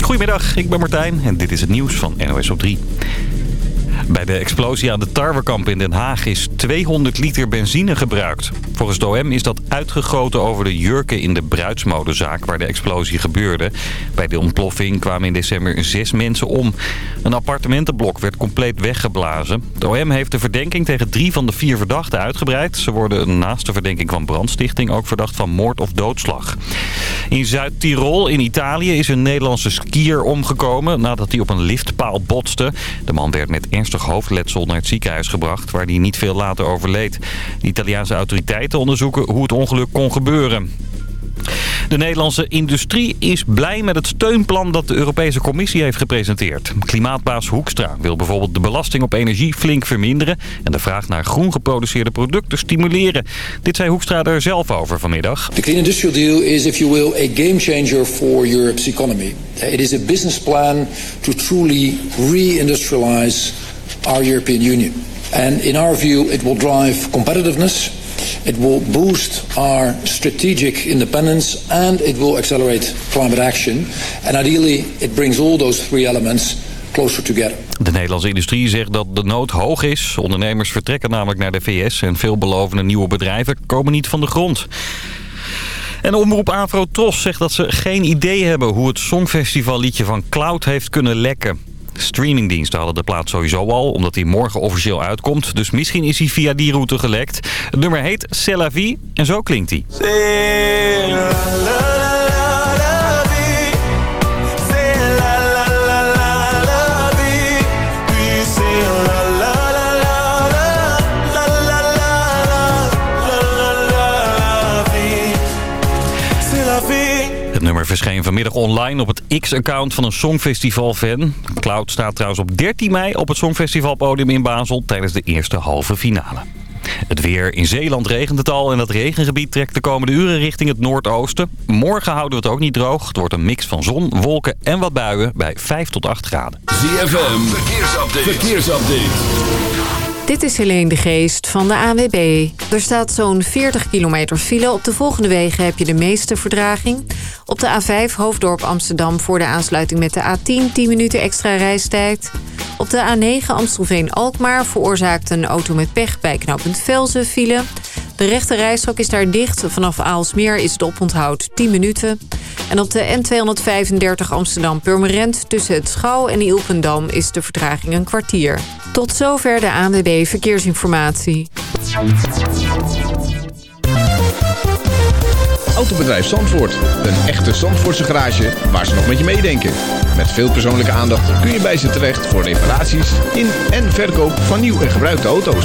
Goedemiddag, ik ben Martijn en dit is het nieuws van NOS op 3. Bij de explosie aan de tarwekamp in Den Haag is 200 liter benzine gebruikt. Volgens de OM is dat uitgegoten over de jurken in de bruidsmodezaak waar de explosie gebeurde. Bij de ontploffing kwamen in december zes mensen om. Een appartementenblok werd compleet weggeblazen. De OM heeft de verdenking tegen drie van de vier verdachten uitgebreid. Ze worden naast de verdenking van brandstichting ook verdacht van moord of doodslag. In Zuid-Tirol in Italië is een Nederlandse skier omgekomen nadat hij op een liftpaal botste. De man werd met ernstig hoofdletsel naar het ziekenhuis gebracht waar hij niet veel later overleed. De Italiaanse autoriteiten te onderzoeken hoe het ongeluk kon gebeuren. De Nederlandse industrie is blij met het steunplan dat de Europese Commissie heeft gepresenteerd. Klimaatbaas Hoekstra wil bijvoorbeeld de belasting op energie flink verminderen... en de vraag naar groen geproduceerde producten stimuleren. Dit zei Hoekstra er zelf over vanmiddag. De Clean Industrial Deal is, if you will, a game changer for Europe's economy. It is a business plan to truly re-industrialize our European Union. And in our view, it will drive competitiveness It will boost our strategic independence and it will accelerate climate action. And ideally, it brings all those three elements closer together. De Nederlandse industrie zegt dat de nood hoog is. Ondernemers vertrekken namelijk naar de VS en veelbelovende nieuwe bedrijven komen niet van de grond. En omroep Afro Tros zegt dat ze geen idee hebben hoe het Songfestival liedje van Cloud heeft kunnen lekken. Streamingdiensten hadden de plaat sowieso al, omdat hij morgen officieel uitkomt. Dus misschien is hij via die route gelekt. Het nummer heet C'est en zo klinkt hij. Het nummer verscheen vanmiddag online op het X-account van een Songfestival-fan. Cloud staat trouwens op 13 mei op het Songfestivalpodium in Basel tijdens de eerste halve finale. Het weer in Zeeland regent het al en dat regengebied trekt de komende uren richting het noordoosten. Morgen houden we het ook niet droog. Het wordt een mix van zon, wolken en wat buien bij 5 tot 8 graden. ZFM, verkeersupdate. verkeersupdate. Dit is Helene de Geest van de ANWB. Er staat zo'n 40 kilometer file. Op de volgende wegen heb je de meeste verdraging. Op de A5 Hoofddorp Amsterdam voor de aansluiting met de A10... 10 minuten extra reistijd. Op de A9 Amstelveen-Alkmaar veroorzaakt een auto met pech bij knooppunt Velzen file. De rechte rijstrook is daar dicht. Vanaf Aalsmeer is het oponthoud 10 minuten. En op de N235 Amsterdam-Purmerend tussen het Schouw en Ilpendam is de vertraging een kwartier. Tot zover de ANWB Verkeersinformatie. Autobedrijf Zandvoort. Een echte Zandvoortse garage waar ze nog met je meedenken. Met veel persoonlijke aandacht kun je bij ze terecht voor reparaties in en verkoop van nieuw en gebruikte auto's.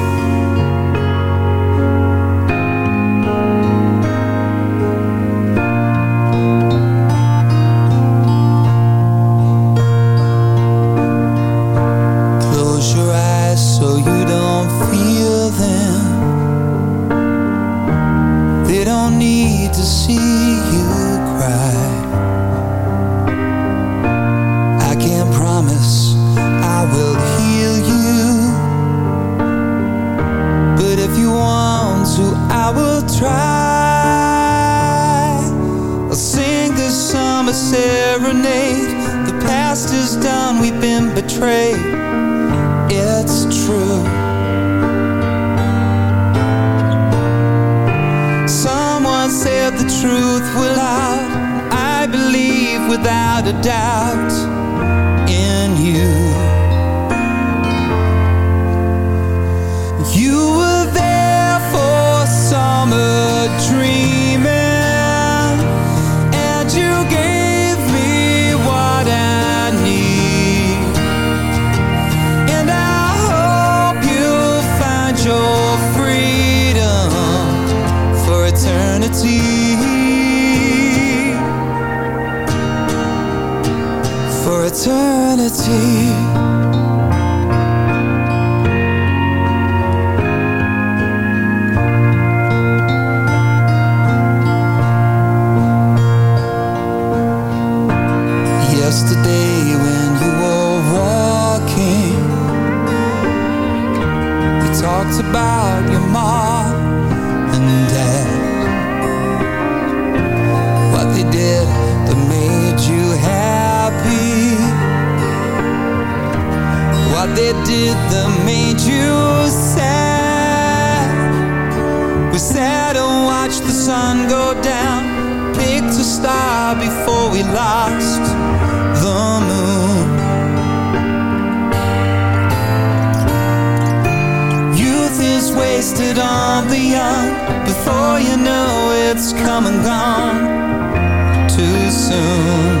there to watch the sun go down Picked a star before we lost the moon Youth is wasted on the young Before you know it's come and gone Too soon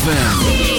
ZFM.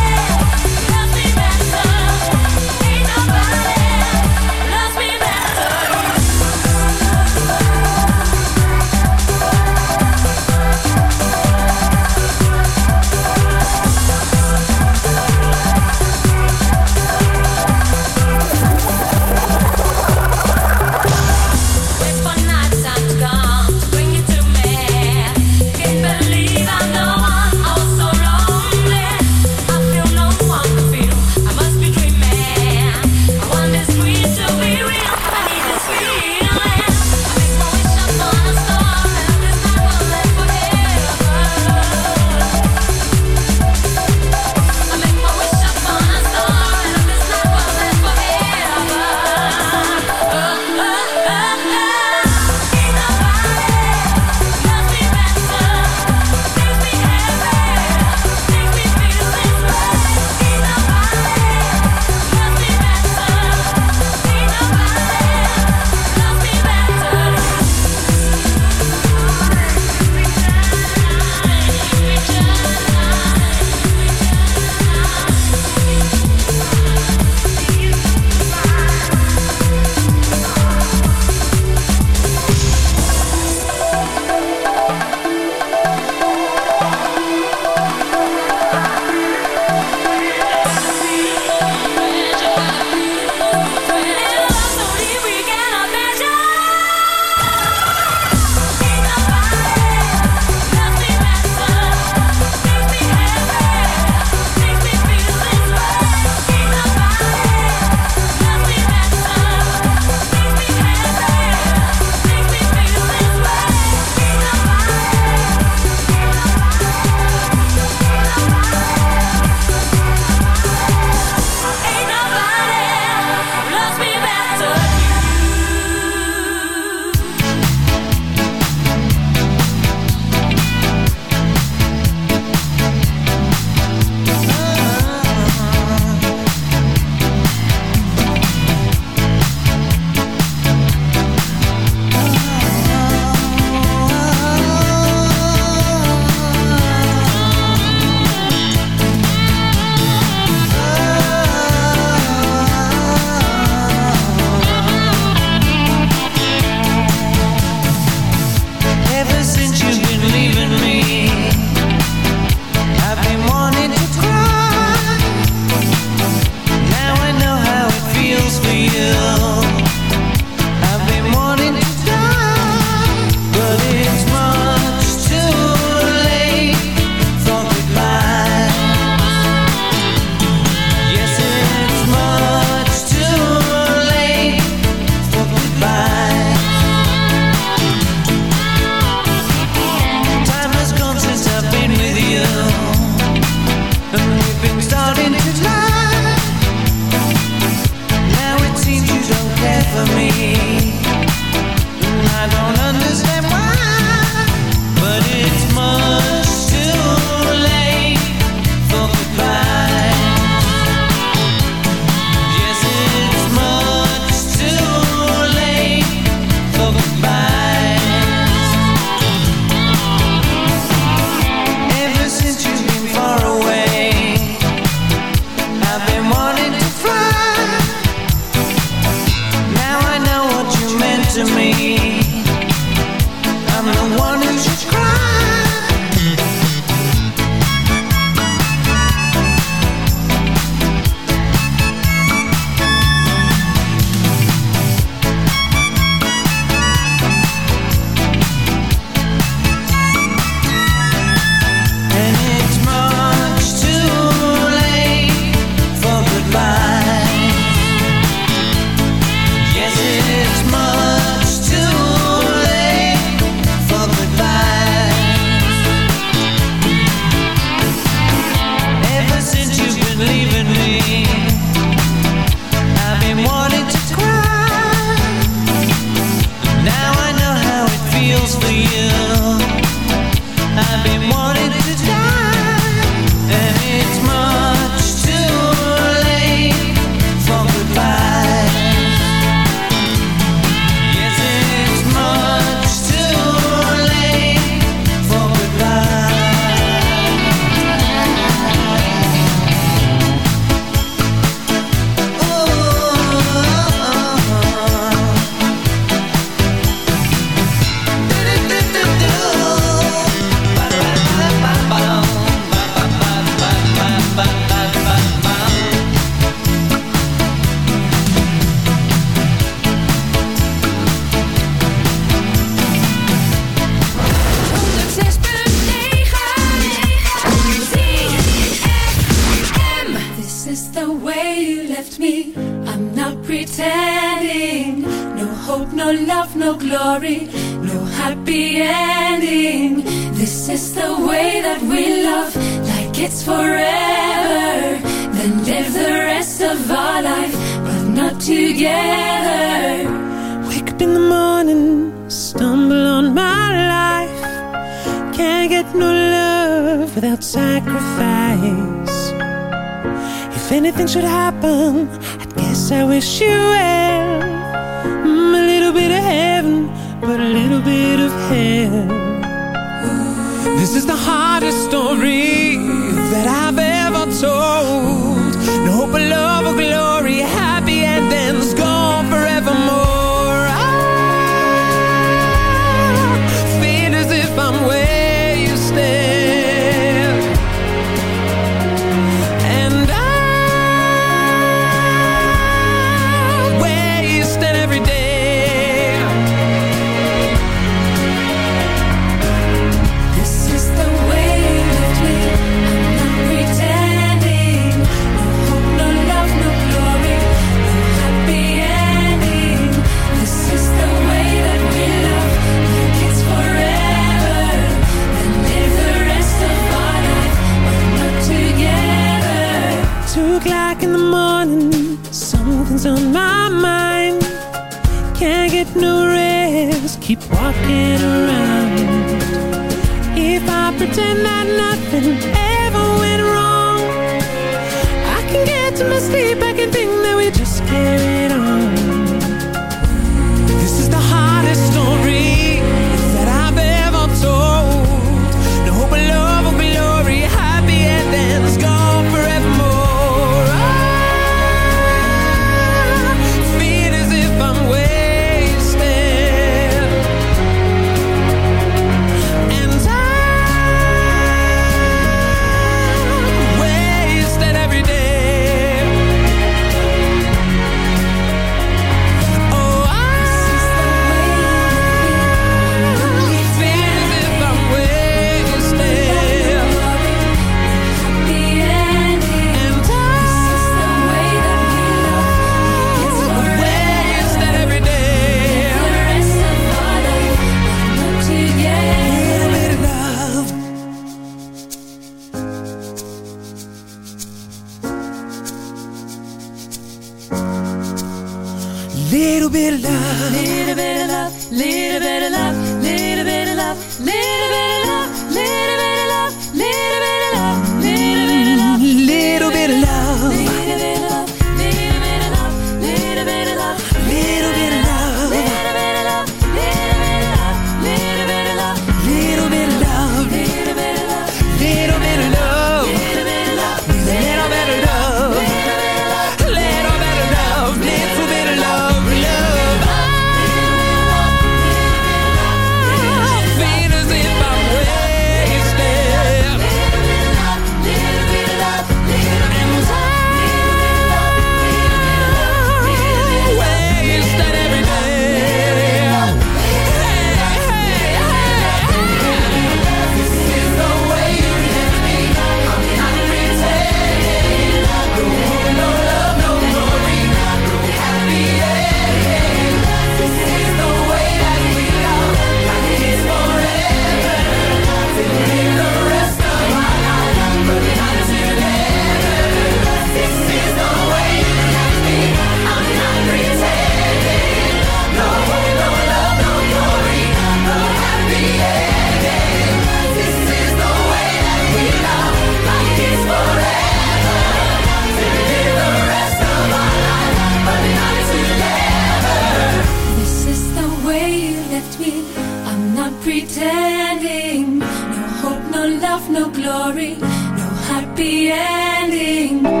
standing.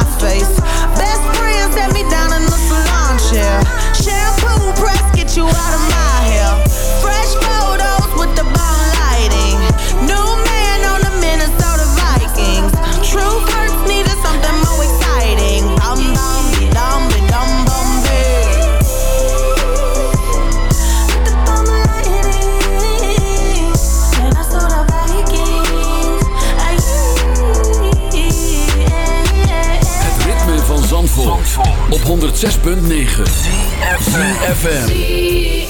my face. Best friends, set me down in the salon chair. Shampoo press get you out of my hair. Fresh photos with the body. 106.9. FM.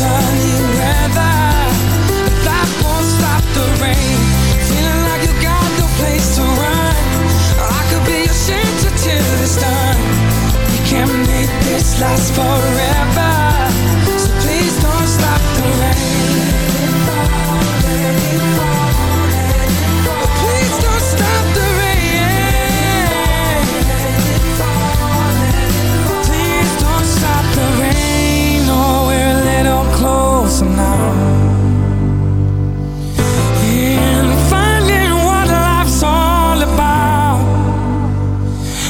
sunny weather That won't stop the rain Feeling like you got no place to run I be your shelter till it's done We can make this last forever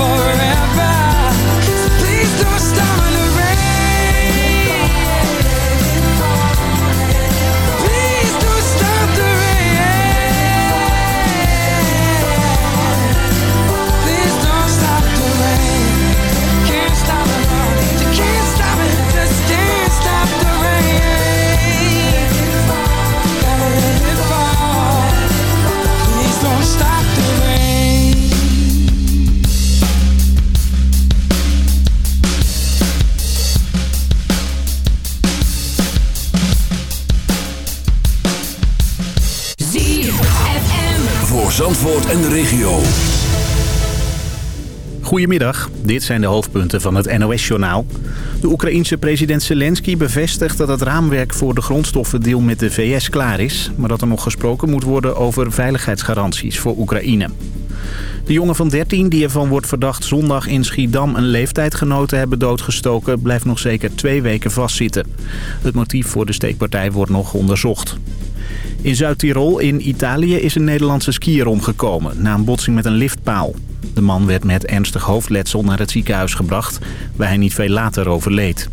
forever. So please don't stop regio. Goedemiddag, dit zijn de hoofdpunten van het NOS-journaal. De Oekraïense president Zelensky bevestigt dat het raamwerk voor de grondstoffendeal met de VS klaar is... maar dat er nog gesproken moet worden over veiligheidsgaranties voor Oekraïne. De jongen van 13 die ervan wordt verdacht zondag in Schiedam een leeftijdgenoten hebben doodgestoken... blijft nog zeker twee weken vastzitten. Het motief voor de steekpartij wordt nog onderzocht. In Zuid-Tirol in Italië is een Nederlandse skier omgekomen na een botsing met een liftpaal. De man werd met ernstig hoofdletsel naar het ziekenhuis gebracht, waar hij niet veel later overleed.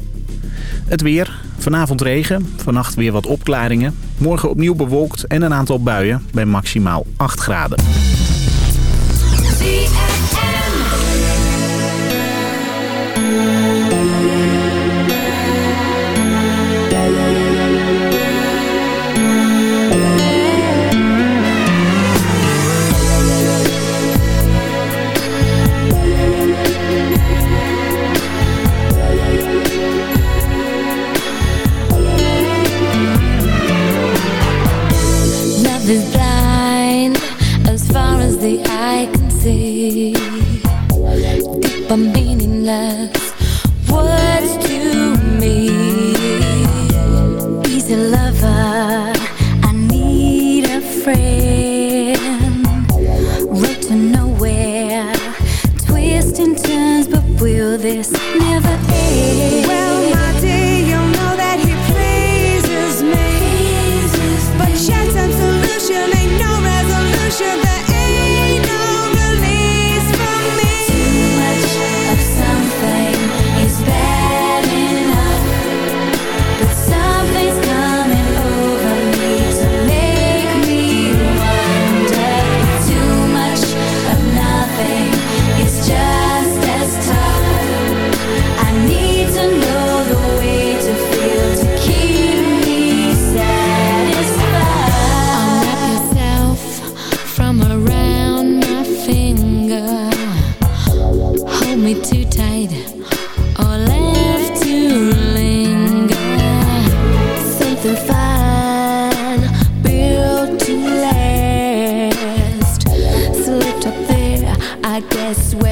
Het weer. Vanavond regen, vannacht weer wat opklaringen. Morgen opnieuw bewolkt en een aantal buien bij maximaal 8 graden. is guess where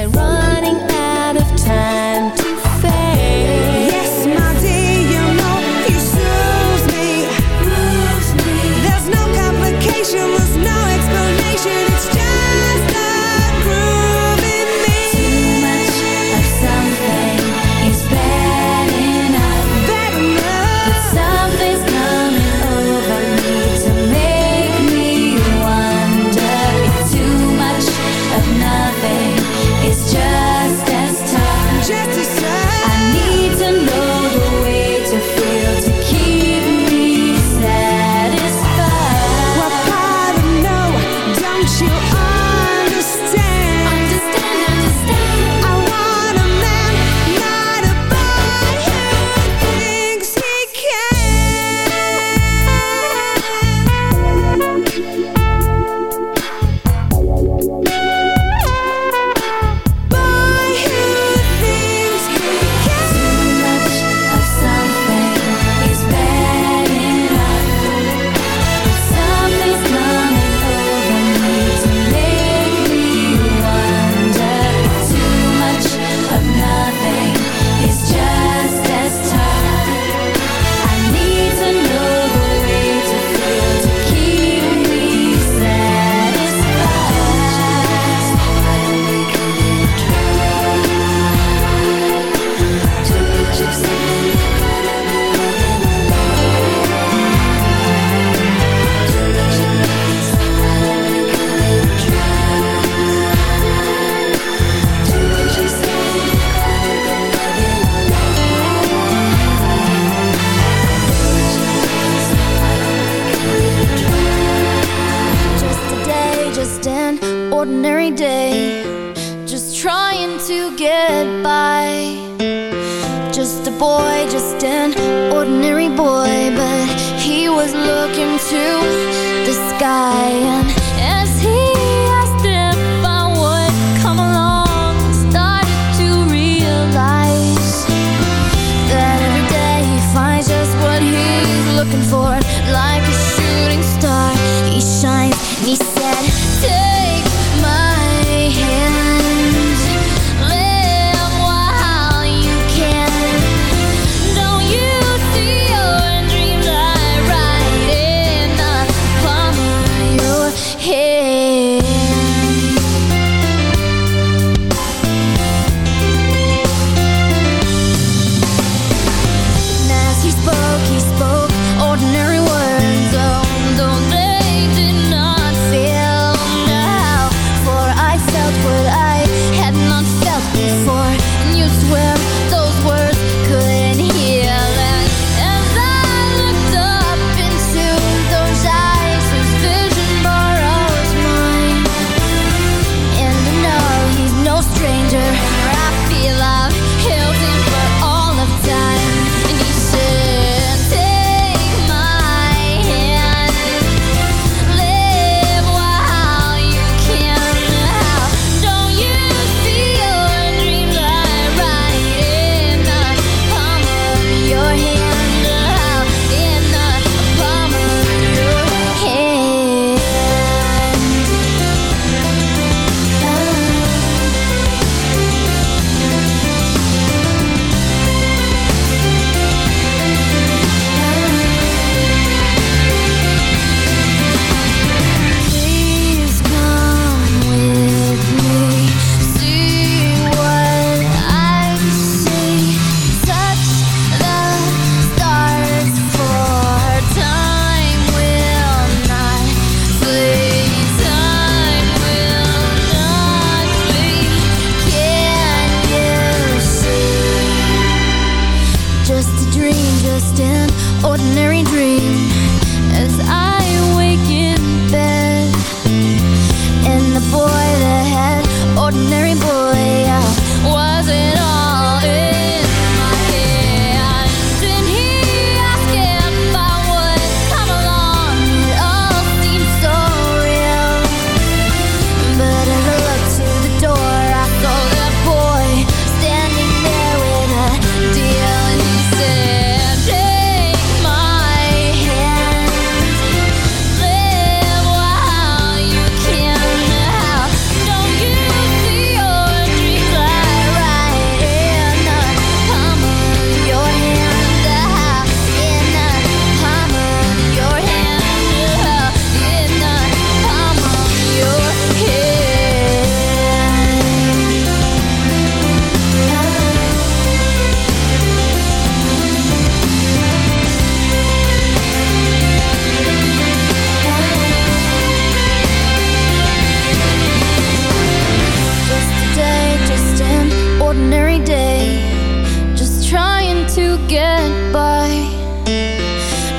By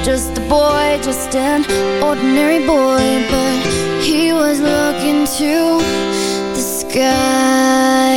Just a boy, just an ordinary boy, but he was looking to the sky.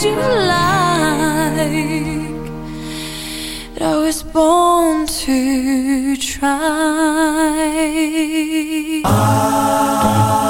as you like. that I was born to try. Ah.